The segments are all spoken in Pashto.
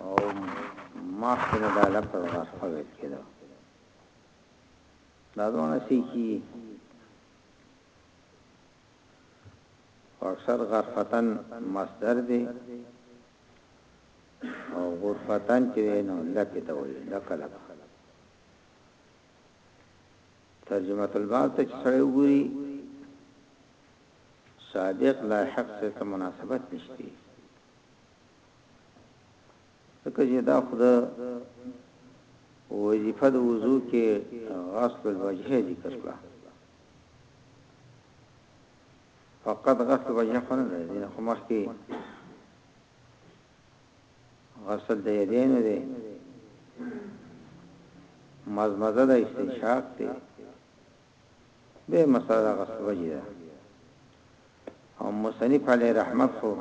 او ما خپل دا لفظ غصفه ویل کېدو دا دونه شي کی اکثر غرفتن مصدر دی او غرفتن چې نو لکه ته وي لکه لکه ترجمه الباب ته چې سره وګوري صادق لاحق صاحب ته مناسبت نشته ځکه چې دا خود وظیفه د وضو کې غسل الوجه ذکر کړه فقط غسل وجه خو نه دی خو مخکې غسل د یدین دی مزمزه د استنشاق دی به مسله دا غصبه جی ده او مصنف علی رحمت خو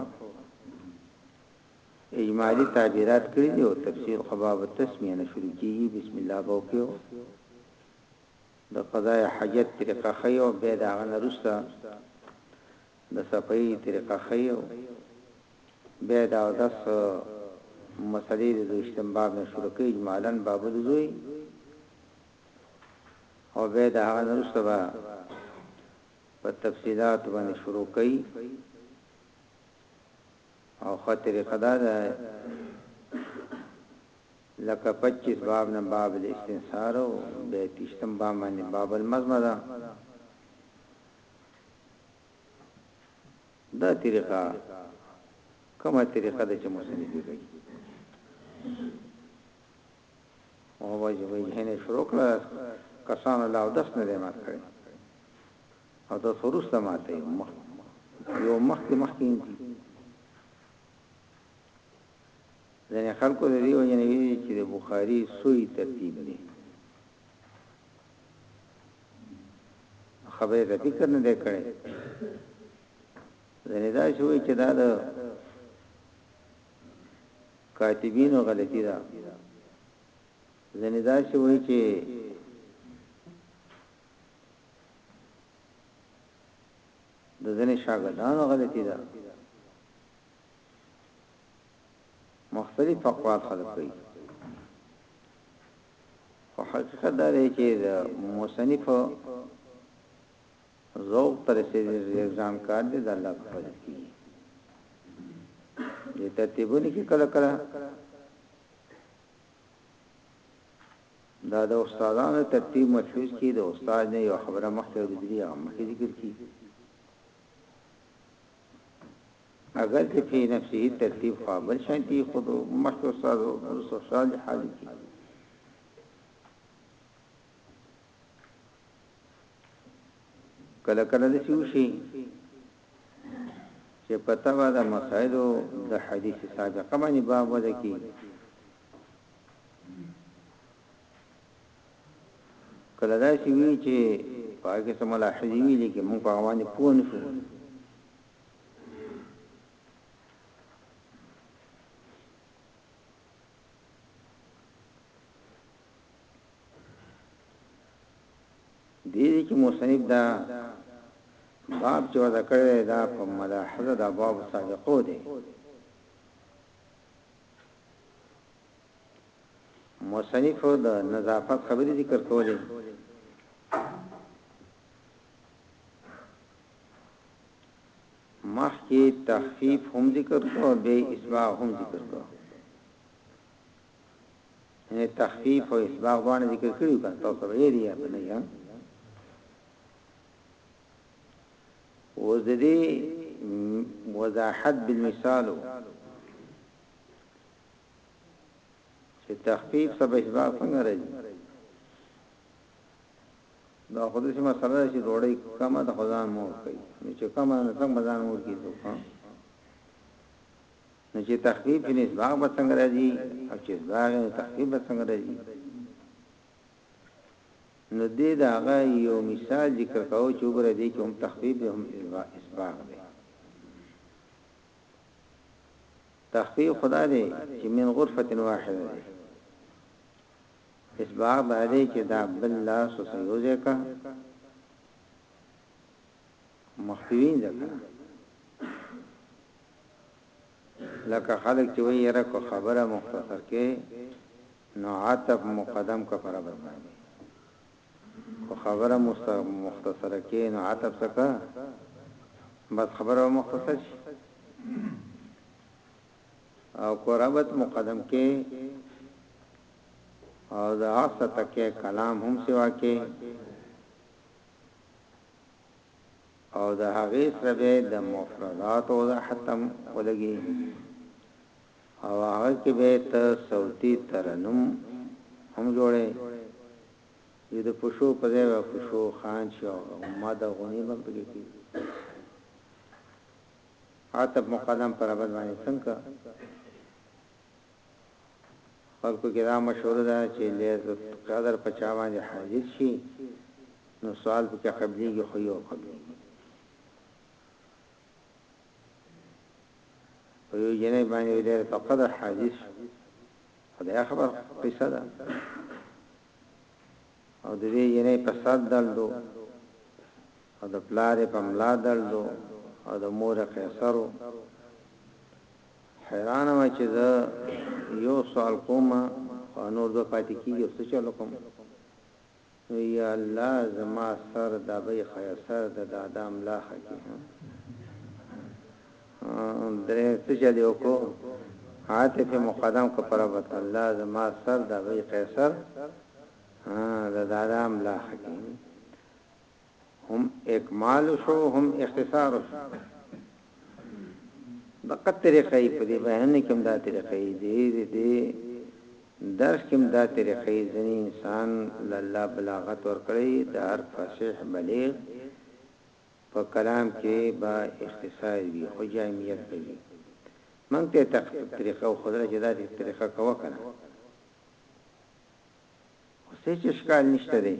اجمالی تعبیرات کړی دی او تفسیر خباب التسمیه نه شروع کیږي بسم الله بوکیو د قضای حاجت طریقه خیو به دا غن رستا د صفای طریقه خیو به دا داس مسلې د استنباب نه شروع کیږي اجمالاً باب الوضوء او بیا د هغه نه وروسته به په تفصیلاتو باندې شروع کړي او ښه طریقه دا ده لکه 25 باب نه باب الاستنصار او بیا تشتم باب باندې باب المزمزه دا طریقه کومه طریقه ده چې مصنف کوي او وجه وجه نه شروع کړه کسانو لا داس نه دی مات کړی او د ثروس ته ماته مخ یو مخ کې مخ کې انتی ځنې خلکو د دې وجه نه ویلي چې د بخاری سوی ترتیب دی خبره د فکر نه دی کړی ځنې دا شوی چې دا د کاتبینو غلطی ده ځنی داسی وای چی د ځنی شاګردانو غلطی ده مختلف اقوال خلق کوي خو حقیقت دا دی چې د مصنف ذوق ته رسیدل د ځان کار دی د الله په فضل کې د ترتیبونو کې کله کله دا د استادانو ترتیب مشهور کې د استاد نه یو خبره مخکې ورځي او مخکې ذکر کی اگر چې په نفسه ترتیب قابل شانتي خود مخکې استاد او استاد حال کی کله کله داسې وشي چې په تبع د مسائلو د حدیث سابقه باندې باب وده کی کله دا چې وی چې پاکه سم ملاحظه وی لیکي موږ په باندې پوه نه شو دې دې کې مصنف دا باب چې ودا کړی دا په ملاحظه دا باب سابقو دی مصنف د نظافت خبرې ذکر کولې مخ کې تخفیف هم ذکر کو به اسباع هم ذکر کو یعنی تخفیف او اسباغ دوانه ذکر کړی کړه تاسو به یې یا نه یا وزدی وضاحت بالمثال چې تخفیف سبب اسباغ څنګه راځي دا خو دې مسله چې ډوړې کمه د خدان مور کوي چې کمه نه څنګه بازار مور کیږي نو چې تخفیف وي نو اطباق به څنګه راځي او چې اطباق وي نو تخفیف به څنګه راځي نو دې دا هغه یو مثال ذکر کاوه چې وګوره دې کې هم تخفیف دی هم اسباق دی تخفیف خدا دی چې من غرفه واحده دی اسباق دا دی چې دا بل لاس وسیوځه کا مخکې وینځه کنه لکه خلک چې وایي یره کو خبره مختصر کې نو عتب مقدم کا پر بر باندې کو خبره مختصر کې نو عتب سکا بس خبره مختصر شي او کو ربط مقدم کې او دا عصا تکه کلام هم سوا کې او د هغې سره به د مفردات او د حتم ولګي او هغه کې به ته صوتي ترنم هم جوړه یو د پښو په ځای به پښو خان شي او ما د غونی به پکې کی عتب مقدم پر عبد باندې څنګه خلکو کې دا مشهوره ده چې ليلة القدر په چا باندې حاضر شي نو سوال پکې قبليږي خو يو قبليږي په یو جنې باندې ليلة القدر حاضر شي خدای خبر قصه ده او د دې جنې په سر دلدو او د پلار په ملا دلدو او د مور قیصرو حیران وه چی زه یو سوال کوم خو نور دوه پاتی کیږی او څه چل وکړم نو یا الله زما سر دابی خیر سر د دادا ملا ښه کی ها درې څه چل یو کو عاطف مقدم که پربت الله زما سر دابی قیصر ها د دادا ملا ښه کی هم اکمال شو هم اختصار شو دغه طریقې په دې بیان کې هم دا طریقې دي دي درس کې هم دا طریقې ځنی انسان لاله بلاغت ور کړی د هر فصیح بلیغ په کلام کې با اختصار وي خو جامعیت کوي مونږ ته طریقه خو درجه داري طریقه کوه کنه خو سیچ اشکال نشته دی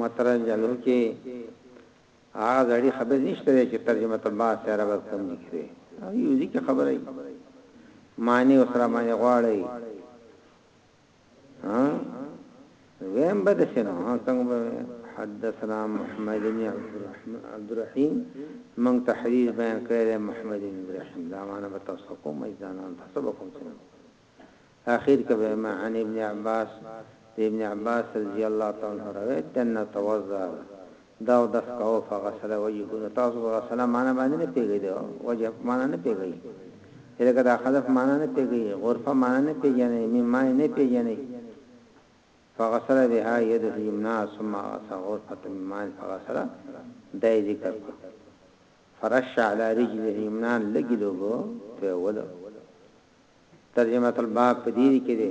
محترم جنرال کې هغه ځړي خبر نشته دی چې ترجمه تبا سره به کوم دي کړي او یو ځکه خبره معنی او سره معنی غواړي ها ویم بد شنو ها څنګه به حدثنا محمد بن عبد الرحمن عبد الرحیم من تحریر بیان کړی محمد بن عبد الرحیم دا معنا به تاسو کوم ایزانان تاسو به کوم څه اخر کې به ما عن ابن عباس ابن عباس رضی الله تعالی عنہ روایت ان توزع دا اودس کاوه په غسله وجهه نو تاسو په غسله معنی باندې نه پیږی دی وجه په معنی نه پیږی هرګه دا خلف معنی نه پیږی غرفه معنی نه پیژنې مما نه پیژنې فغسل بها يده اليمنى ثم غسل غرفه من ماء فغسل دا ذکر کو فرش على رجل اليمنى لګي لوګو په ول ترجمه الباب په دې کې ده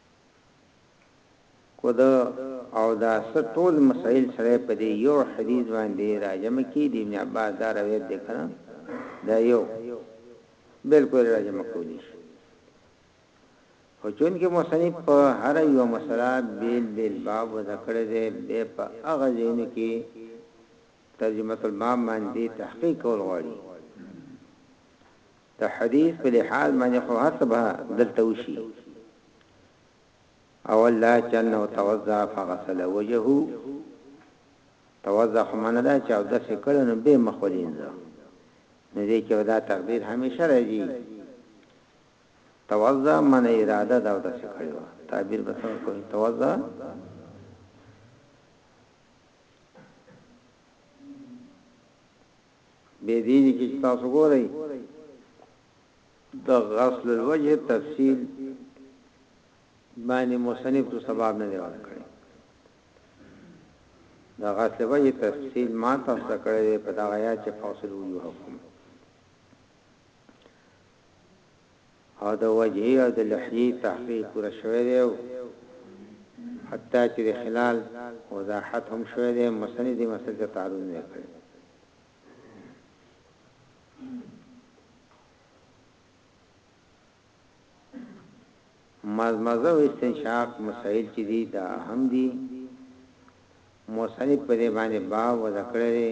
که د اوداس ټول مسائل سړی په دې يو حديث باندې راجمع کړي، د ابن عباس دا روايت دی کنه دا يو بلکل يې راجمع کولی شي. خو چونکه مصنف په هره يوه مسئله بېل بېل باب وضع کړی دی، بيا په هغه ځايونو کې ترجمة الباب باندې تحقيق کول غواړي. د حديث په لحاظ باندې خو هر څه به دلته وشي اول دا چې انه توضا فغسل وجهه توضا خو منه دا چې او د څه کړه نو به مخولینځه نو دې کې ودا تقدیر همیشه راځي توضا من اراده دا د څه کړو تعبیر به څنګه کوي توضا بې دیني کې چې تاسو ګورئ د غسل الوجه تفصیل باندې مصنف ته سبب نه دی ورکړی دا غسل وجه تفصیل ما تاسو کړی دی په دا غیا چې فاصل وجوهکم او د وجهي او د لحيي تحقيق پوره شوی دی او حتی چې د خلال وضاحت هم شوی دی مصنف دې مسئلې ته تعرض نه کړی مزمزه او استنشاق مسائل چې دي دا هم دي مصنف په دې باندې باب وذکر لري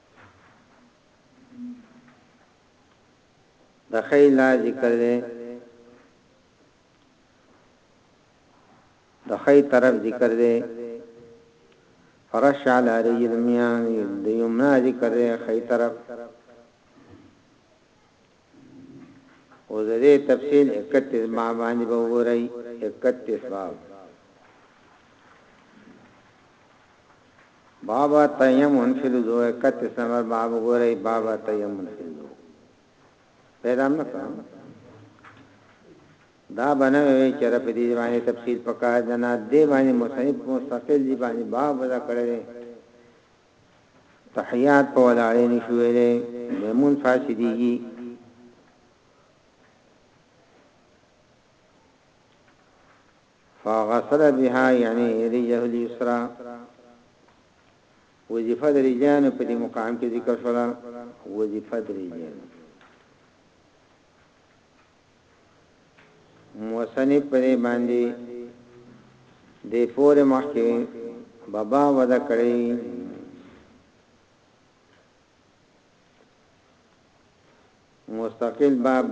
د خی لا ذکر دی د خی طرف ذکر دی فرش علی رجل میان د یمنا ذکر دی خی طرف اوس د دې تفصیل اکتیس باب باندې به وګورئ اکتیس باب بابا تیمون فی الوضو اکتیس نمبر باب وګورئ بابا تیمون فی الوضو پیدا نه کړم دا بنوي چې رب دې باندې تفصیل پکار جنا دې باندې مصنف مستقل دې باندې باب ودا کړی تحیات په ولاړې نشو ویلې میمون فاسدیږي فغسل بها یعنی رجه اليسرا وظیفه د رجان په دې مقام کې ذکر شوه وظیفه د رجان مصنف په دې باندې دې پورې مخکې بابا ودا کړی مستقل باب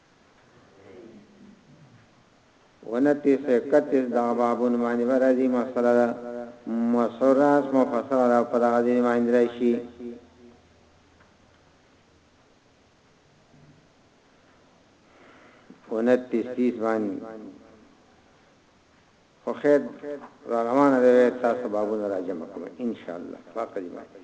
ونتی سه کتیس دا بابون مانی برازی مصره دا مصر راس مفصر را پدا غزین مانی درائشی ونتیس تیس بانی وخیر روانه روایت تاسو بابونه را جمع کوم ان شاء الله فقری مانی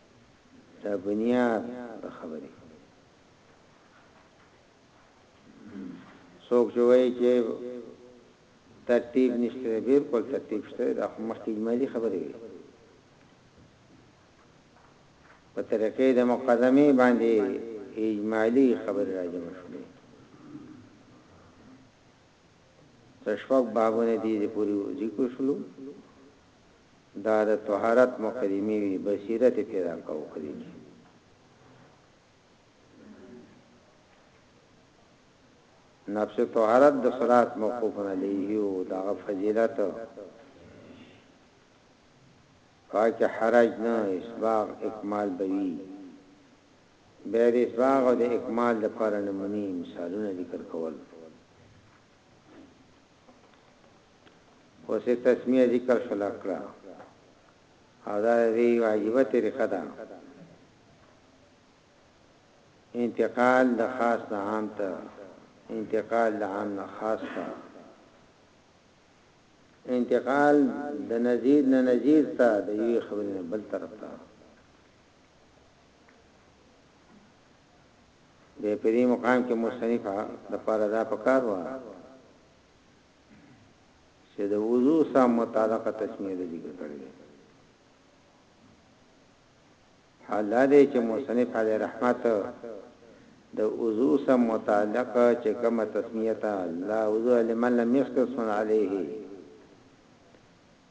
دا بنیاد د خبرې څوک چې وایي چې ترتیب نشته بالکل ترتیب شته دا خو مخکې اجمالی خبرې وي په طریقې د مقدمه باندې اجمالی خبرې راځم شوې تشفق بابونه دي د پوری ذکر شلو دا د طهارت مقدمې وي بصیرت پیدا کوو په دې کې. نفس طهارت د صلات موقوف علیه او دغه فضیلت پاک حرج نه اسباغ اکمال بوي به د اسباغ او د اکمال لپاره نمونی مثالونه ذکر کول خو سه تسمیه ذکر شلا کړه او دا دی واجبه طریقه ده انتقال د خاص نه عام ته انتقال د عام نه خاص ته انتقال د نزيد نه نزيد ته د یوې خبرې نه بل طرف ته د په دې مقام کې مصنف د پاره دا پکار و چې د وضو سره متعلقه تسمیه ذکر کړی حال دې چې مصنف علی رحمت د وضو سره متعلقه چې کومه تسمیه تا لا وضو لمن لم يسكن عليه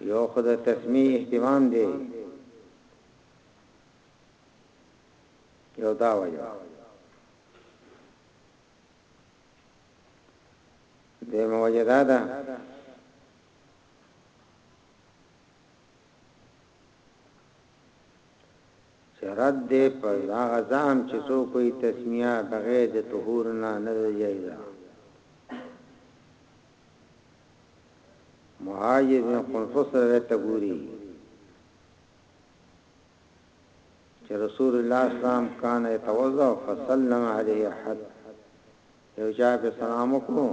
یو خدای تسمیه اهتمام دی یو دا وایو دیمه وجه دا ده چې رد دی په هغه زعم چې څوک وایي تسمیه بغیر د طهور نه نه ده جایزه معاید بن قنفس روایت ته ګوري چې رسول الله اسلام کان يتوضا فسلم عليه حد یو چا په سلام وکړو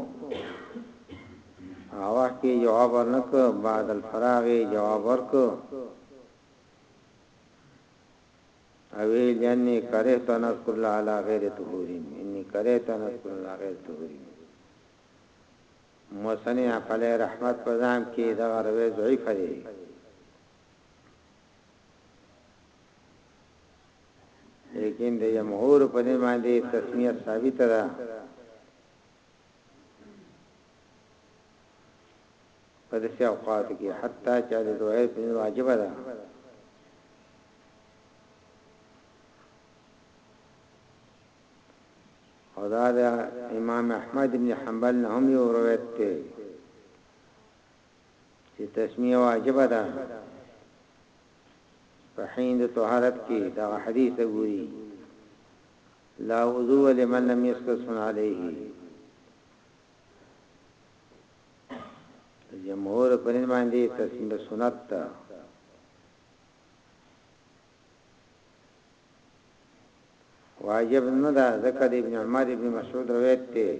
هغه وخت کې جواب ورنکړ بعد الفراغ جواب ورکړ اوی لانی کره ته نس کول علی غیر طهورین انی کره ته نس کول علی غیر طهورین موسنی عقل رحمت پزام کې دا روي ضعیف دی لیکن د جمهور په دې باندې تسمیه ثابت ده په دې اوقات کې حتی چې د دوه په واجب ده او دا د امام احمد ابن حنبل نه هم یو روایت دی چې تسميه واجبه ده په حين د طهارت کې دا حديث ته ګوري لا وضوء لمن لم يستسمع عليه جمهور پر باندې تسميه سنت ده واجب نه ده ذکر ابن عمر ابن مسعود روایت ته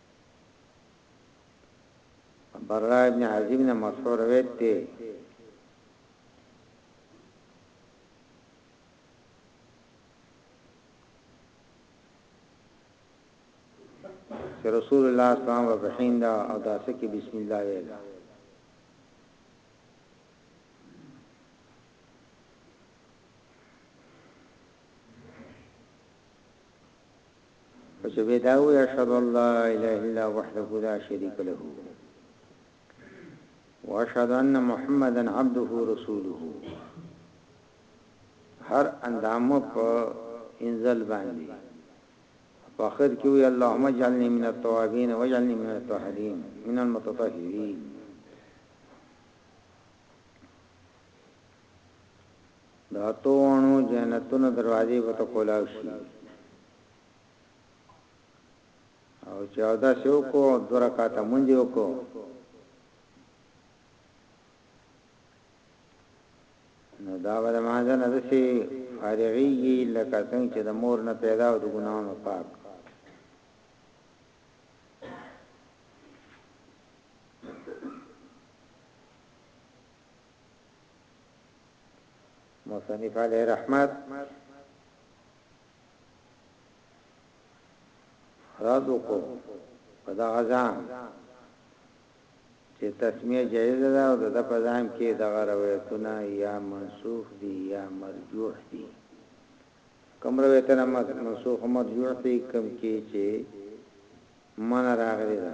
برا ابن عظیم نه مرفوع روایت دی چې رسول الله صلی الله علیه وسلم وبحین دا او داسې کې بسم الله ویل فسبيدا ويشهد الله إله إلا وحده لا شريك له واشهد ان محمدا عبده ورسوله هر اندام په انزل باندې په اخر کې وی اللهم اجعلني من التوابين واجعلني من التوحدين من المتطهرين د اتو وڼو جنتونو دروازې به ته کولاو شي او چې او دا سیو کو دو رکاته مونږ یو کو نو دا به مانځه نه دسی فارغیږي لکه څنګه چې د مور نه پیدا او د ګناونو پاک مصنف علیه رحمت رد کو په دا غزان چې تسمیه جایز ده او د په ځان کې د روایتونه یا منسوخ دي یا مرجوح دي کوم روایتونه منسوخ او مرجوح دي کوم کې چې من راغلي ده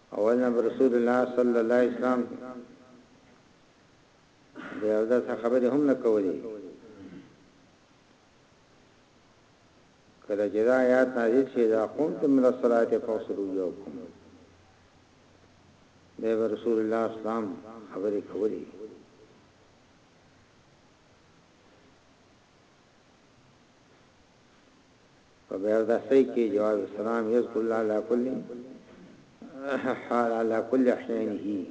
اول نه په رسول الله صلی الله علیه وسلم د یو ځل څخه خبرې هم نه کولې کله چې دا آیات نازل شي دا قوم تم له صلات فوصلو یو کوم د رسول الله اسلام خبرې کولې په بیردستی کې جواب السلام یذکر الله علی کل حال علی کل احیانه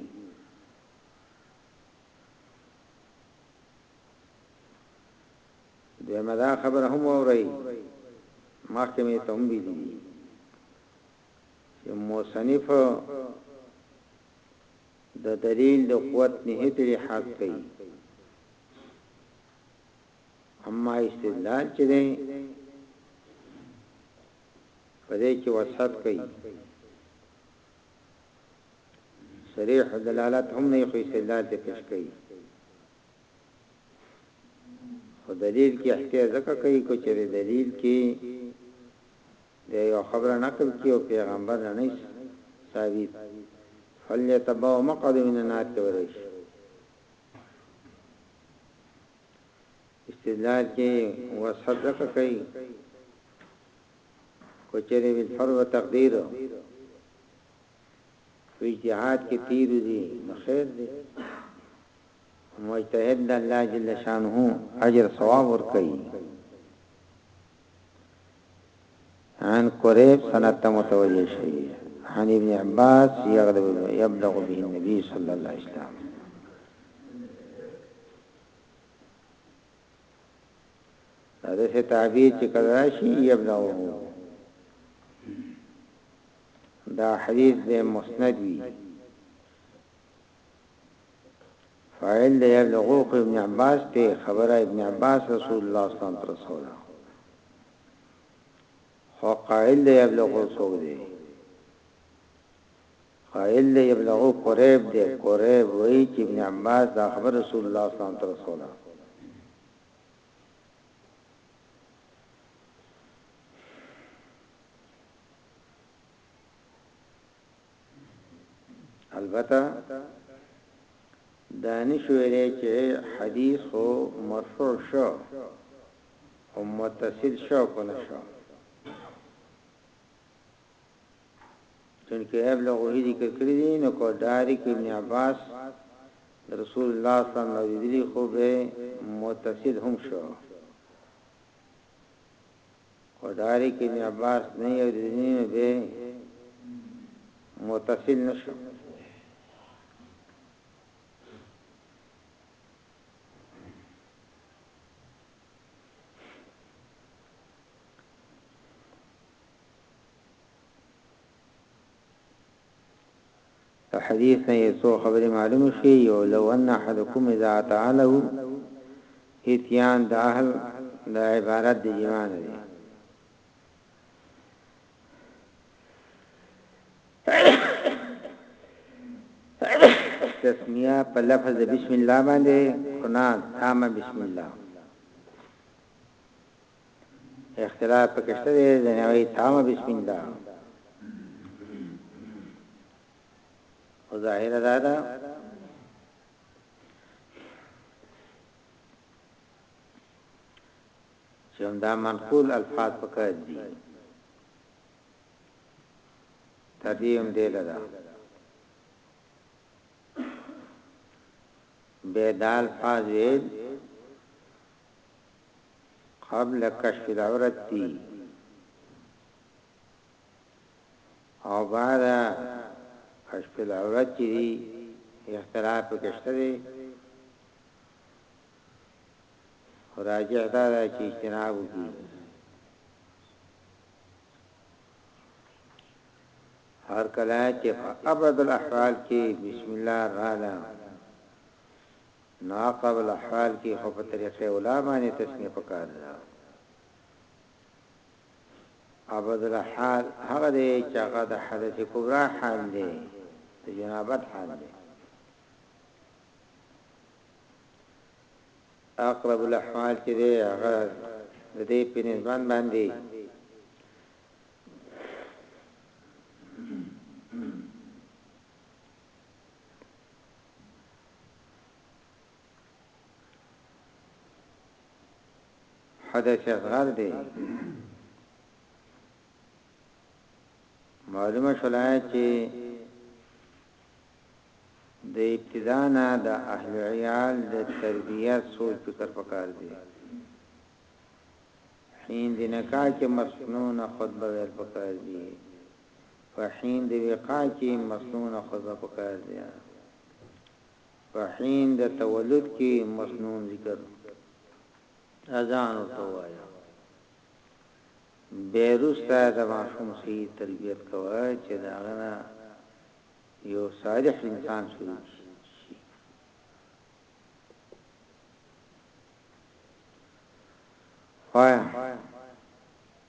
دیمه دا خبر هم وری محکمه ته هم ویلي چې مصنف د دلیل د قوت نه هیڅ حق کوي اما استدلال چې دی په دې کې وسعت کوي صریح دلالت هم نه خو استدلال ته پیش کوي خو دلیل کې احتیاج ځکه کوي کو چې دلیل کې د یو خبره نقل کې او پیغمبر نه نه ثابت فلیتبو مقعد من النار ته ورشي استدلال کې وصف ځکه کوي که چېرې بالفرض و تقدیر په اجتهاد کې تیر دي نو خیر دی مجتهد د الله جل شانه اجر ثواب ور کوي عن قريب سنت متوجه شي عن ابن عباس يغلب يبلغ به النبي صلى الله عليه وسلم دا د ستابی چې کلاشي یبلغه دا حدیث به مسند وي فاعل دی یبلغه ابن عباس ته خبره ابن عباس رسول الله صلی الله علیه وسلم خو قائل دی یبلغه څوک دی قائل دی ابلغو قریب دی قریب وایی چی ابن عباس دا خبر رسول الله صلی الله علیه وسلم ته رسوله. البته دا نشو ویلی چی حدیث خو مرفوع شو او متصل شو کنه شو. چونکه اب لغوی ذکر کړی دی نو کو داری که ابن عباس رسول الله صلی الله علیه وسلم خو به متصل هم شو کو داری که ابن عباس نه یو دینه به متصل نشو له حديث نه يې څو خبرې معلومې شوې، يو، لو ان احدکم اذا اتى اهله، اتيان د اهل دا عبارت د جماع نه دی. تسميه په لفظ د بسم الله باندې، کنات، تامه بسم الله. اختلاف پکې شته دی ځنه وی تام بسم الله او ظاهر دا ده چې دا منقول الفاظ پکې دي تدیم دی لدا بیدال فاز ویل قبل کشف العورت دي او بعد کشف العورت چې دي اختلاف پکې شته دي راجح دا ده چې اجتناب وکړي هر کله چې په ابد الاحوال کې بسم الله رااله نا قابل حال کی خو په طریقه اولا باندی تسمیه پکار ده ابدل حال هغه دی چې هغه د حدث کبرا حال دی د جنابت حال دی اقرب الاحوال چې دی هغه د دې په نسبت باندې حدث اصغر دی معلومه شولای چې د ابتدا نه د اهل عیال د تربیه سوچ فکر پکار دی هند نکاح کې مسنون خطبه ویل پکار دی په حين د وقاع کي مسنونه خطبه پکار دي په حين د تولد کي مسنون ذکر اذان ورته وايه بي روسته د ماشوم سي تربيت کوه چي دا غنه يو صالح انسان شروع کي وایا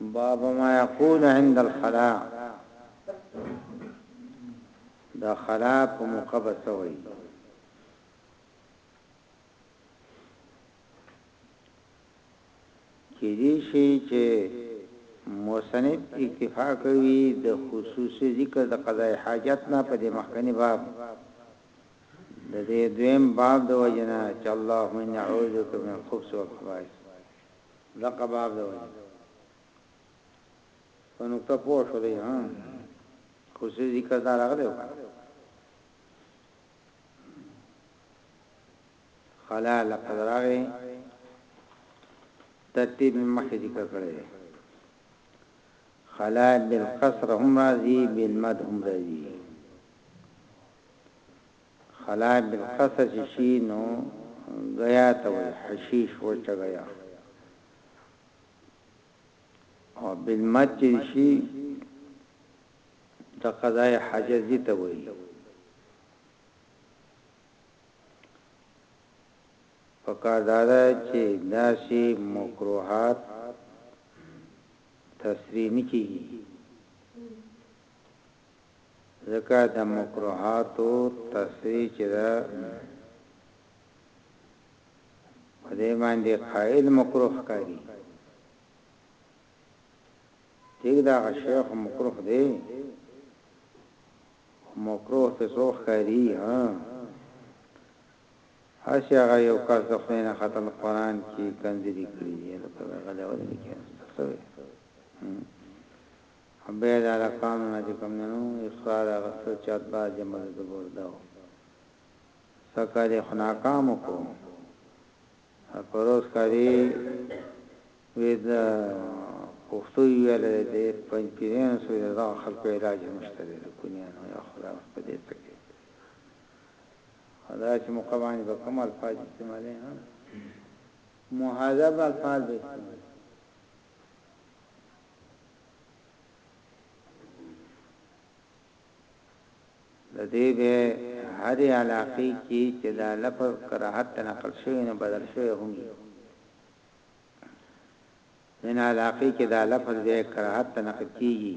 باب ما يقول عند الخلاء د خلاء په موقع بسوي کې دي شي چې مصنف اکتفا کوي د خصوصي ذکر د قضای حاجت نه په دې مخکنی باب ددې دویم باب د وجه نه چې اللهم اني اعوذ بک من الخبث والخبائث دغه باب د وجه په نقطه پوه شو دی ها خصوصي ذکر دار هغه دی خلا لقد راغی ترتیب مخه ذکر کړی خلا بالکسره هم راځي بالمد هم راځي خلا بالکسره چې شي نو غیا ته وایي حشیش وچه غیا او بالمد چې شي د قضای حاجت دي ته وایي پکار دادا چې داسې مکروهات تفسیری نه کیږی ځکه د مکروهاتو تفسیری چې دا په دې باندې قائل مکروه کاری ټیک دا شیخ مکروه دی مکروه ته څوخ کاری ها هسي هغه یو کس د خدای نه ختل قران کی کنځلی کړی دی هلکه بیا غلی ولی نه کیناست څه وی او بیا دا هلکانو نه چی کوم دی نو اقرار اغستل چی اتباع جمع د زبور ده او سږ کال یی خو ناکام وکړو او په روز کال یی وی د پښتو یی ویلی دی دی پنج پیرانو سوی د دغه خلکو علاج هم شته دی د کونیانو یا خدای اوس په دی څه کوي په داسې موقع باندې به کوم الفاظ استعمالوي ها مهذب الفاظ به استعمالوي د دې به هر علاقې کې چې دا لفظ کراهت نقل شوی نه بدل شوی هم وي ان علاقې کې دا لفظ به کراهت نقل کیږي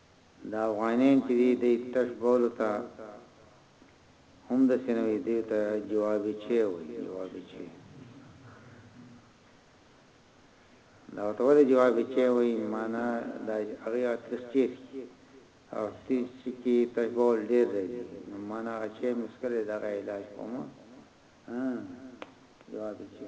دا افغانان چې دي دوی تش بولو ته هم داسې نه وایي، دوی ته جوابیچې وایي، جوابیچې. دا ورته ولې جوابیچې وایي؟ معنا دا چې هغوی هغه تیخچې څښي او تیخچې کې تش بول ډېر راځي، نو معنا هغه چای مې څښلی، د هغه علاج کوم. جوابیچې.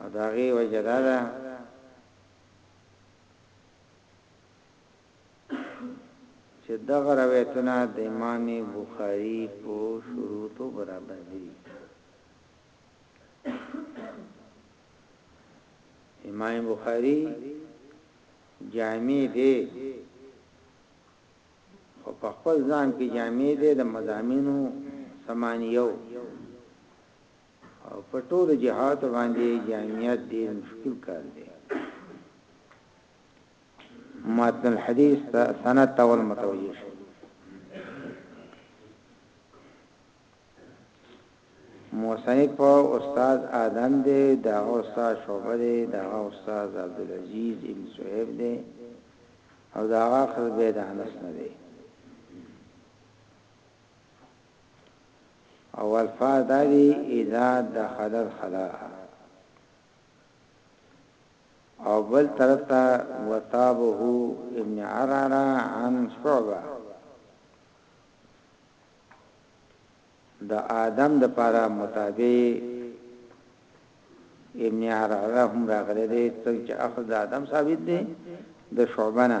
او دا غي وجه دا ده چې دغه روایتونه د امام بخاری په شروطو برابر دي امام بخاری جامع دی او په خپل ځان کې جامع دی د مزامینو سمانیو او په ټولو جهاتو باندې جامعیت ډیر مشکل کار دی متن الحديث سند تول متوجه شي موسنف استاد آدم دی دا استاد شعبه دی دا استاد عبدالعزیز ابن صحیب دی او دا آخر بید انس نه دی او الفاظ دا دي اذا دخل الخلاء او بل طرف ته وتابه ابن عرعره عن شعبه د آدم د پاره متابع ابن عرعره هم راغلي دي چې اخذ آدم ثابت دي د شعبنا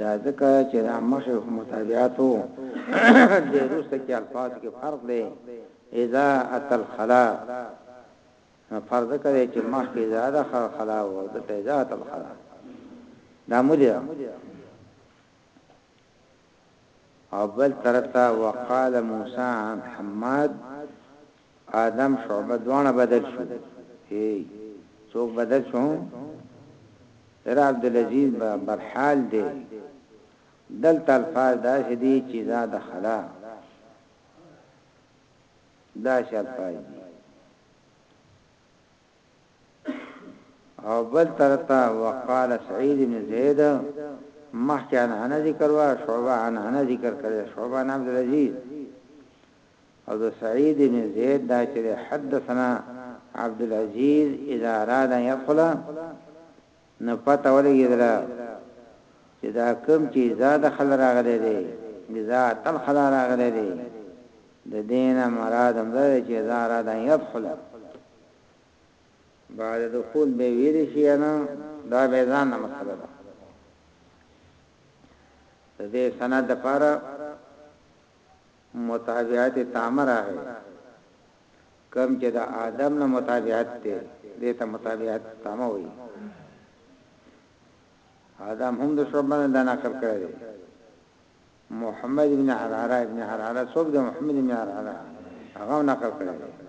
دا ځکه چې دا مخې خو متابعاتو د روسته کې الفاظ کې فرق دی اذا اتل خلا فرض کړي چې مخکې زیاده خلا او د اذا اتل خلا دا مولي او بل طرف ته وقال موسی عن حماد آدم شعبه دواړه بدل شو هی څوک بدل شو یرا عبدالعزیز به برحال دی دلته الفاظ داسې دي چې دا د خلا داسې الفاظ دي او بل ترته وقال سعيد بن زيد مخکې عن هنه ذکر وا شعبه عن هنه ذکر کړي شعبه عن عبد العزيز او د سعيد بن زيد دا چې حدثنا عبد العزيز اذا اراد يدخل نه پته ولګیدله چی دا کوم چی ځا دخل راغلی دی بزا تل خلا راغلی دی ددی نه مراد هم دا دی چی ازا اراد ان یدخل بعد دخول به ویل شی یا نه دا به ځان نه مسله ده ددی سند لپاره متابعت تامه راغی کوم چې د آدم نه متابعت دی دې ته متابعت تامه وایي آدم هم د شعبانه دا نقل کړی دی محمد ابن حراره ابن حراره څوک دی محمد ابن حراره هغه نقل کړی دی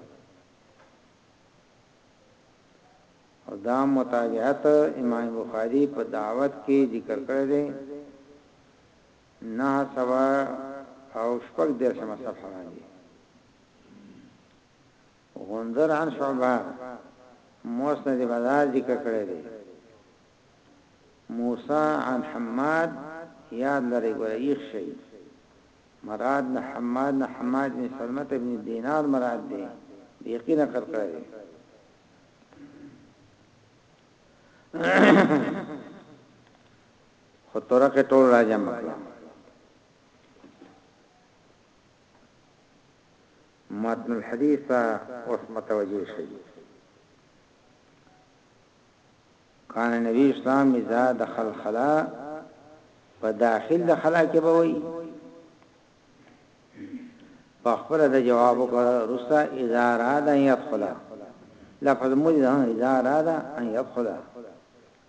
او دا متابعت امام بخاری په دعوت کې ذکر کړی دی نهه سوه او شپږ دېرشمه صفحه باندې غندر عن شعبه مسند بازار ذکر کړی دی موسی عن حماد یاد لري ګوره یخ شي مراد نه حماد نه حماد بن سلمہ بن دینار مراد دی یقینا قد کړی خو طرق یې ټول راجمع کړل. متن الحدیث ته اوس متوجه شئ. کان نبی اسلام اذا دخل خلا په داخل د خلا کې به وي په خپل د جواب ورستا اذا را ده يدخل لفظ مجد اذا را ده ان يدخل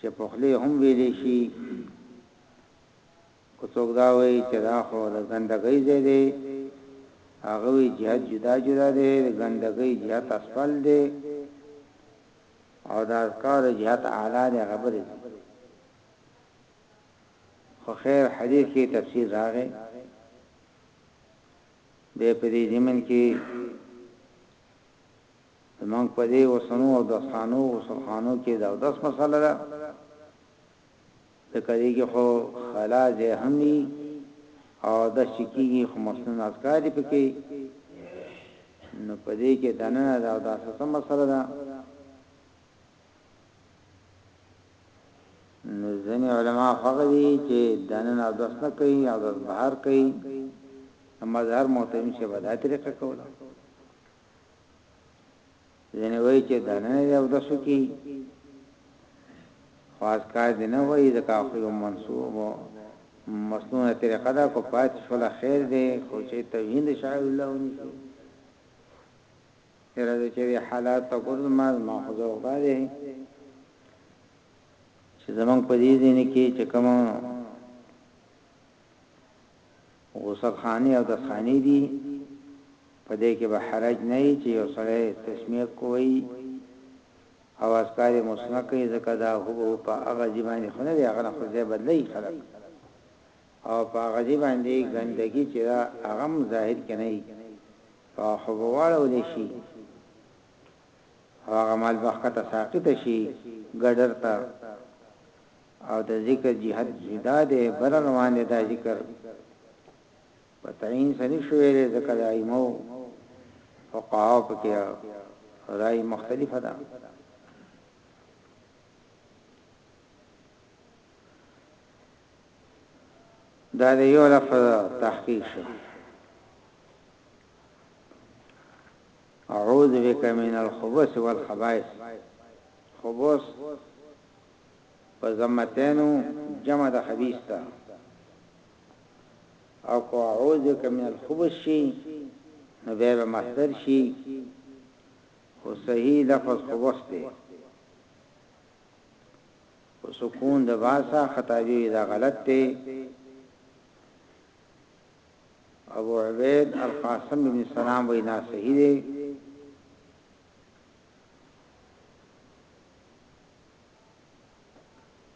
چې په خوله یې هم ویلی شي، که څوک دا وایي چې دا خو د ګندګۍ ځای دی، هغه وایي جهت جدا جدا دی، د ګندګۍ جهت اسفل دی او د اذکار جهت اعلی دی، هغه بل ځای دی. خو خیر حدیث کې تفسیر راغی، بیا په دې ضمن کې زموږ په دې اوسنو اودس خانو، غسل خانو، کې د اودس مسئله ده، ځکه دې کې خو خلا ځای هم نه وي او اودس چې کېږي خو مسنون اذکار دي په کې، نو په دې کې دننه د اوداسه څه مسئله ده؟ نو ځینې علما خو هغه دي چې دننه اودس نه کوي، اودس بهر کوي، د مظهر معتمد صاحب دا طریقه کوله، ځنه وای چې دنه یو د سکی خاص کار دی نه وای د کا خو منسوب مسنونه طریقه دا کو پات شول خیر دی خو چې توهین د شاعر الله ونی شي تر دې چې حالات ته ګورم ما ماخذ وغواړي چې زمنګ په دې دین کې چې کوم غسل خانې اودس خانې دي په دې کې به حرج نه وي چې یو سړی تسمیه کوي او اذکار مسنه کوي ځکه دا هوبهو په هغه ځای باندې خو نه دی هغه نه خو ځای بدلوي خلک او په هغه ځای باندې ګندګي چې دا هغه هم ظاهر کې نه وي په هوبه واړولی شي او هغه مال به ښکته ساقي ته شي ګډر ته او د ذکر جهت جدا دی بر روان دی دا ذکر په تعین سنی شوی دی ذکر د ائمه فقهاو پکې رائے مختلفه ده دا د یو لفظ تحقیق شو اعوذ بك من الخبث والخبائث خبث په ذمتینو جمع د خبیث ده او که اعوذ بک من الخبث شي نو بیا به مصدر شي خو صحیح لفظ خبث دی په سکون د باسا خطابی دا غلط دی ابو عبید القاسم بن سلام وینا صحیح دی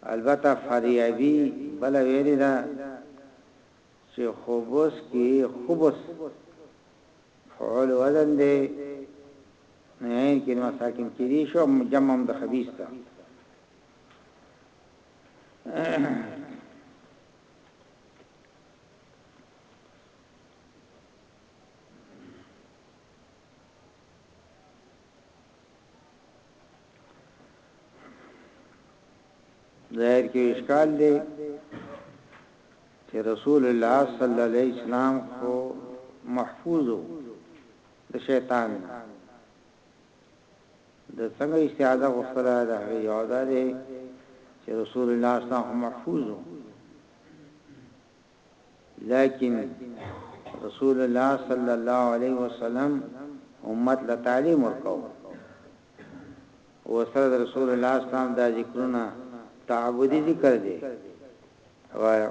البته فاریابی بله ویلی ده چی خبث کی خبث فعول وزن دی نو عین کی نو ساکن کیدی شو جمع هم د خبیث ده ظاهر کې اشکال دی چې رسول الله صلی الله علیه وسلم خو محفوظ د شیطان نه د څنګه استعاذه غوښتله د هغه یو ده چې رسول الله صلی الله علیه وسلم محفوظ وو لیکن رسول الله صلی الله علیه وسلم امت له تعلیم ورکاو او سره رسول الله اسلام دا ذکرونه تعبدی ذکر دی وایو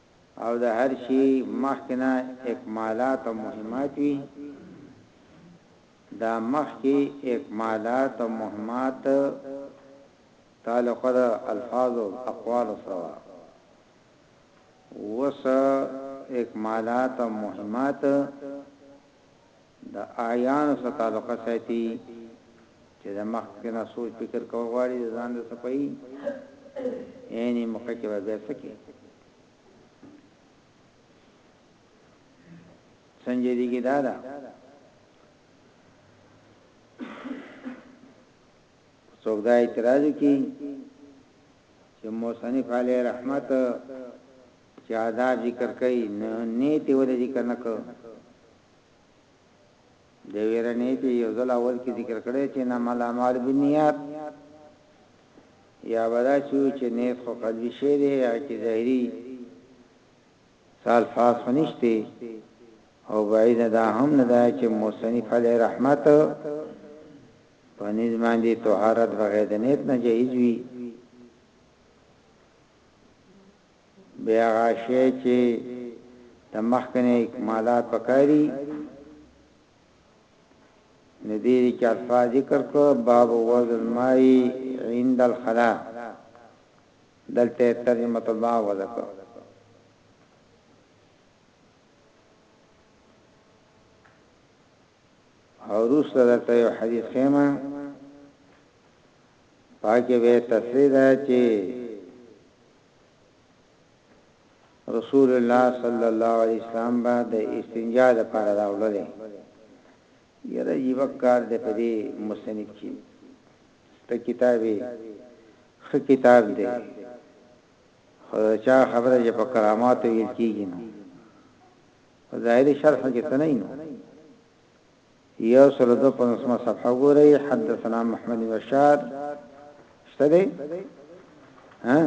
او د هر شي مخکې نه اکمالات او مهمات وي دا مخکې اکمالات او مهمات تعلق د الفاظ او اقوال سره وس اکمالات او مهمات د اعیانو سره تعلقه ساتي چې د مخکې نه سوچ فکر کول غواړي د ځان د صفایي عیني مخه کې به بیا سکه څنګه دي کې دا ده څوک دا اعتراض کوي چې موسنف علی رحمت چه آداب ذکر کړئ نو نيت يې ولې ذکر نه کړ د ويره نيت يې يو ځل اول کې ذکر کړی چه انما الاعمال بالنيات يا بدا چه چه نيت خو قلبي شی دی هغه کې ظاهري سال فاس خو نشته او بعید دا هم نه ده چې مصنف علی رحمت په نظام دي طهارت بغیر د نیت نه جایز وي بیا هغه شی چې د مخکې نه اکمالات پکار دي نو دې کې الفاظ ذکر کړو باب وزن مای عند الخلا دلته ترجمه تبا وذکر او روس درته یو حدیث خیمه پاکه به تفسیر چې رسول الله صلی الله علیه وسلم به د استنجا لپاره راوړلې یره یی وکړ د پدې مصنف کی ست کتابي خ کتاب دی خداچا خبره چې په کرامات ویل کیږي نو ظاهري شرح کې تنه نو یو سل او دوه پنځوس مه صفحه ګورئ حدثنا محمد بشار شته دی ها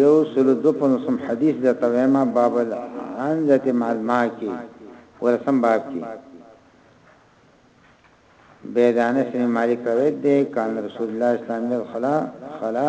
یو سل او دوه پنځوس حدیث د تویما باب العنزه مع الماء کې ورسم باب کې بیدانه سن مالک روایت دی کان رسول الله اسلام خلا خلا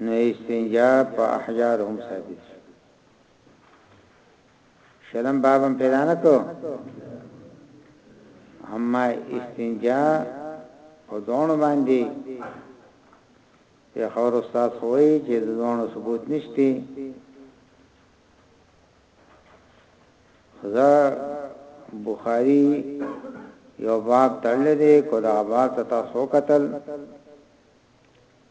نو استنجا په احجار هم ثابت شو شلم باب هم پیدا نکو اما استنجا په دونو باندې په خور استاد خوې چې د دونو ثبوت نشته خدا بخاری یو باب تړل دي کو دا باب ته تاسو قتل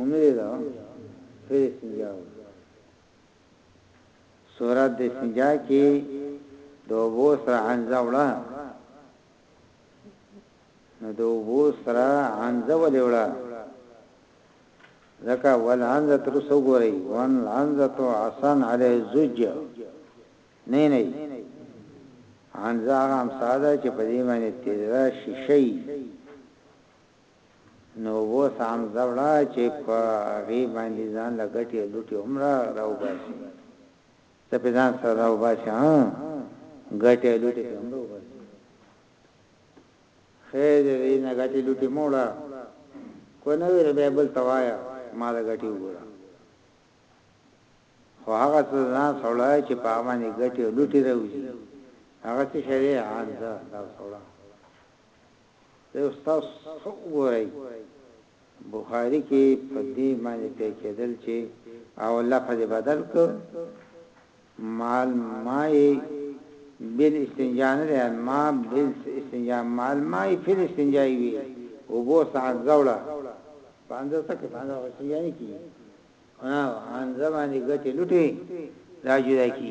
امید دا پھر استنجا وکړي سورت د استنجا کې د وو سره عنزه وړه نو د وو سره عنزه ولې وړه ځکه ول عنزه تر سو ګوري وان عنزه تو حسن علی زج نه نه عنزه هم ساده چې په دې باندې تیرا شیشي نو اوس هم زه وړه چې په هغې باندې ځان له ګټې او لوټې هم را راوباسي. ته پې ځان سره راوباسي ها ګټې او لوټې پې هم راوباسي. خیر دې دی نه ګټې لوټې مه وړه کو نه ویره بیا بل ته وایه ما له ګټې وګوره خو هغه څه ځان سره وړه چې په هغه باندې ګټې او لوټې راوځي هغه څه شی دی ځان سره وړه اې استاد څه وګورئ بخاری کې په دې باندې پې کېدل چې او لفظ بدل ک مال مای بل استنجا نه ده ما بل استنجا مال مای فل استنجا وی او بو ساعت زوړه باندې تک باندې استنجا نه کی ها ان زبانی ګټه لټي راځي راکی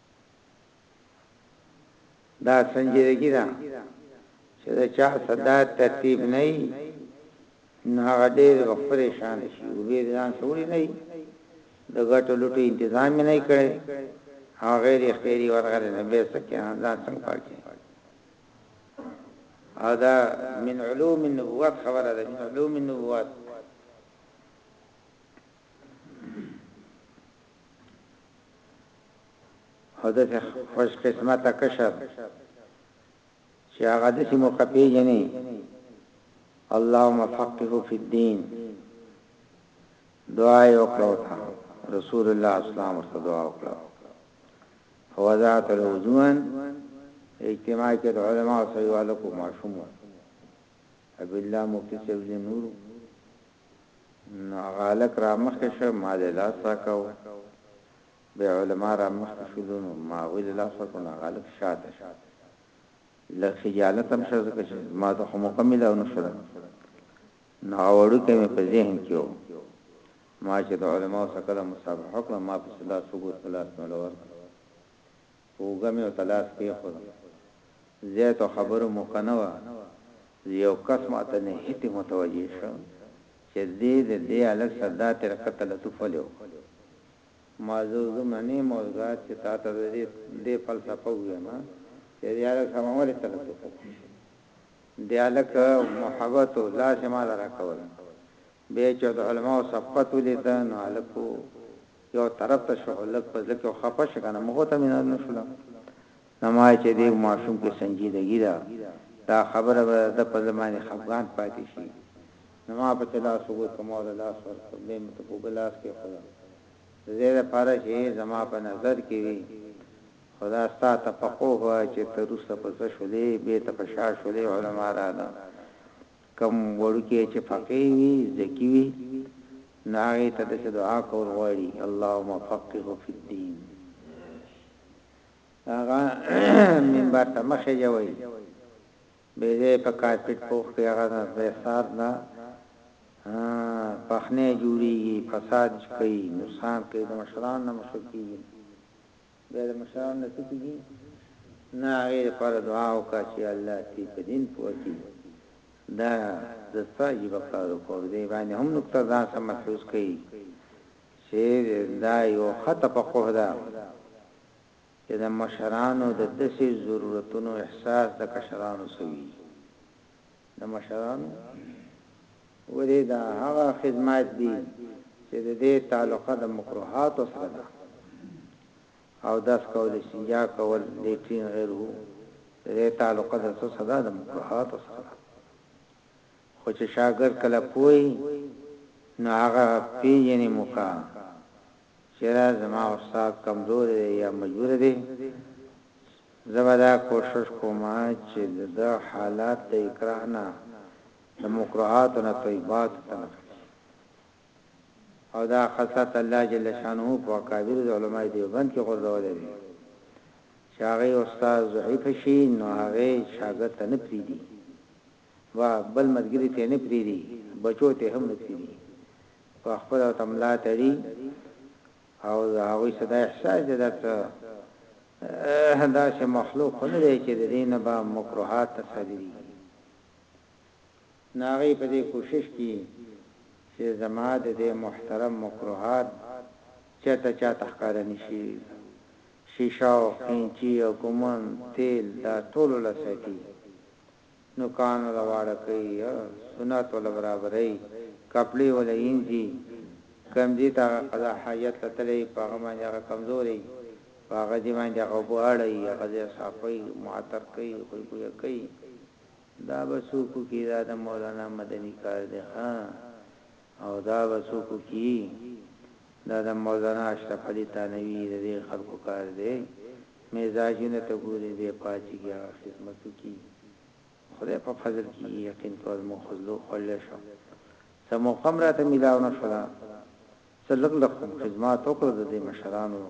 دا سنجیدګي ده چې د چا صدا ترتیب نه وي نو هغه ډېر وفرې شان شي او به ځان سوري نه وي د ګټو لټي تنظیم نه کړي او غیر اختیاري ورغله نه به سکه ځان څنګه پاکي او دا من علوم النبوات خبره ده من علوم النبوات او داسې خوش قسمته کشر چې هغه داسې موقع پیژني اللهم فقهه فی الدین دعا یې وکړه رسول الله اسلام ورته دعا وکړه فوضعت الوضوان اجتماع کې د علما او سیوالو کو معشوم ابي الله مفتی سیوزي نور نو هغه هلک رامخې شه ما له لاس راکاوه بیا علماء رامخې شولو نو ما هغوی له لاس ورکړو نو هغه هلک شاته شو لږ خجالت هم شه ځکه چې ما ته خو موقع ملاو نه شوله نو هغه وړوکی مې په ذهن کې و ما چې د علماو سره کله مصافحه وکړه ما پسې لاس وګوت نو لاس مې له ورکړ په اوږه مې ورته لاس کېښود، زیاتو خبرو موقع نه وه، زه یو کس ماته نهیتی متوجه شو چې دې د دې هلک سره دا طریقه تلطف ولې وکړ؟ ما زه وزه منې موضګار چې تاته زه دې دې فلسفه وویم چې دې هلک سره ما ولې تلطف وکړ؟ دې هلک محبت و، لاس یې ماله راکول، بيا چې د علماوو صفت وليد نو هلک خو يو طرف ته شو خو لږ په زړه کې خو خفه شو کنه مخ ورته مينه نه شوله نو ما ويل چې دې ماشوم کې سنجيدګي ده دا خبره به د ده په زړه باندې خفګان پاتې شي نو ما پسې لاس وګوت که ما ورته لاس ورکړ بيا مې په کوږه لاس کېښوده د دې لپاره چې زما په نظر کې وي خو دا ستا تفقه وه چې ته وروسته په څه شولې بېرته په شا شولې علما راغله کوم وړوکی چې فقیه وي ذکی وي نو هغه ته د دعا کول غواړي اللهم فقهه فی الدین هغه منبر ته مخه جوړي به دې په کارپټ پوخ کې هغه نه به سات نه پخنه جوړي فساد کوي نقصان کوي د مشران نه مشکي بیا د مشرانو نه څه کیږی نه هغه لپاره دعا وکړه چی الله تی په دین پوه کی دا د څه عجیبه کار وکړ دی باندی هم نکته ځان سره ملحوظ کړی چی دا یو ښه تفقه ده چی د مشرانو د دسی ضرورتونو احساس د کشرانو سوی. د مشرانو ولې دا هغه خدمات دي چې د دې تعلقه د مکروهاتو سره ده او داس کول استنجا کول لیټرین غیره د دې تعلقه د څه صدا د مکروهاتو سره ده خو چې شاګرد کله پوي نو هغه پیجنې موقع چیرې زما استاد کمزوری دی یا مجبور دی زه به دا کوشش کوم چې د ده حالات د اکراه نه د مکروهاتو نه طیباتو ته نقل شي او دا خصلت الله جل شانه په اکابر د علماء دیوبند کې غورځولی دی چې هغه استاد ضعیف شي نو هغه شاګرد ته نه پریږدي وه بل ملګري ته نه پريږدي بچو ته هم نه پريږدي په خپله ورته ملا تړي او د هغوی څخه دا احساس دی دا څه داسې مخلوق خو نه دی چې د دې نه به مکروهات ته صادري نو هغوی په دې کوشش کوي چې زما د دې محترم مکروهات چېرته چاته ښکاره نه شي شیشه او قینچي او ګومن تیل دا ټول له ساتي نوکان له واړه کوي او سنت له برابروي، کپړې له وینځي، کوم ځای ته هغه قضاء حاجت ته تللی وي په هغه باندې هغه کمزوری وي په هغه ځای باندې هغه اوبه اړوي، هغه ځای صافوي، معطر کوي، خوشبویه کوي. دا به څوک وکړي دا د مولانا مدني کار دی ښه او دا به څوک وکړي دا د مولانا اشرف علي تانوي د دې خلکو کار دی مزاجونه ته ګوري بې پاتې کي هغه خدمت وکړي خدای په فضل کي یقین کول مو خزلو خوړلی شو څه موقع هم راته ملاو نه شوله څه لږ لږ هم خدمات وکړو د دې مشرانو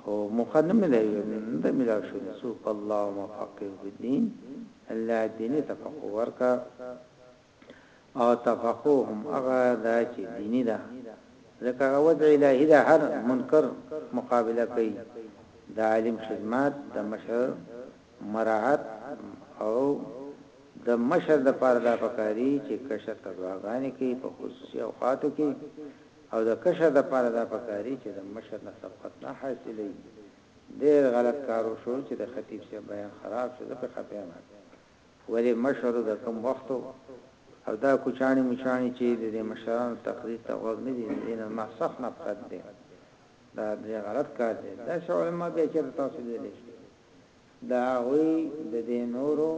خو موقع نه ملاوي نه ده ملاو شوې څوک اللهم فقه فی الدین الله دیني تفقه ورکا او تفقههم هغه دا چی دینی ده ځکه هغه وضع الهی ده هر منکر مقابله کوي د عالم خدمت د مشر مراعت او د مشر د پاره دا پکاري چې کشر ته دعاګانې کوي په خصوصي اوقاتو کې او د کشر د پاره دا پکاري چې د مشر نه سبقت نه حاصلې ډېر غلط کارو شو چې د خطیب سره بیان خراب شو ځکه خپه ما ولې مشر د کوم وخت و او دا کوچاڼي موچاڼي چې د دې مشرانو تقریر ته غوږ نه دي د دې نه زما سخت نفرت دی دا ډېر غلط کار دی داسې علما بیا چېرته تاسو لیدلی شئ د هغوی د دې نورو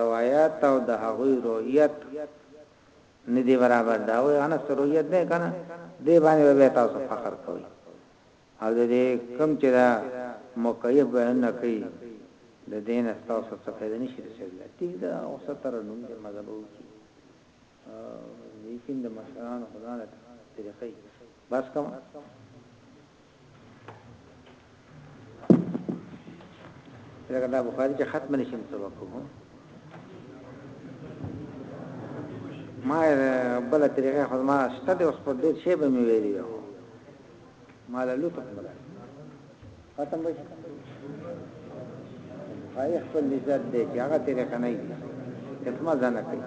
روایات او د هغوی رؤیت نه دی برابر دا وایي انس رؤیت نه کنه دې باندې به تاسو فخر کوئ او د دې کوم چې دا مکيف بيان نه کوي د دې نه ستاسو څه فائده نشي رسېدلی ټيک ده او ستر نوم دې مذهب او کی لیکن د مشرانو خدانه طریقې بس کوم لکه دا بخاری چې ختم نشم سبق کوم ما بل طریقه خدما شته د اوس په دې شی به مې ویلی مال لطف مراد ختم بشي هاي خپل لذت دی چې هغه تیرې کنه یې کتمه ځنه کوي